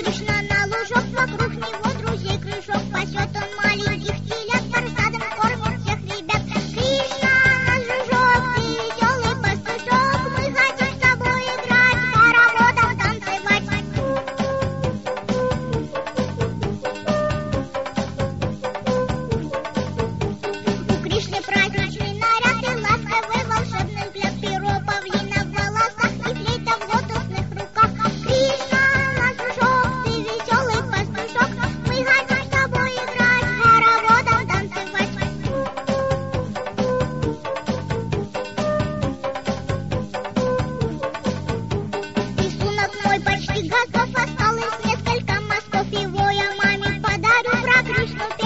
скучно на лужок вокруг него Krishna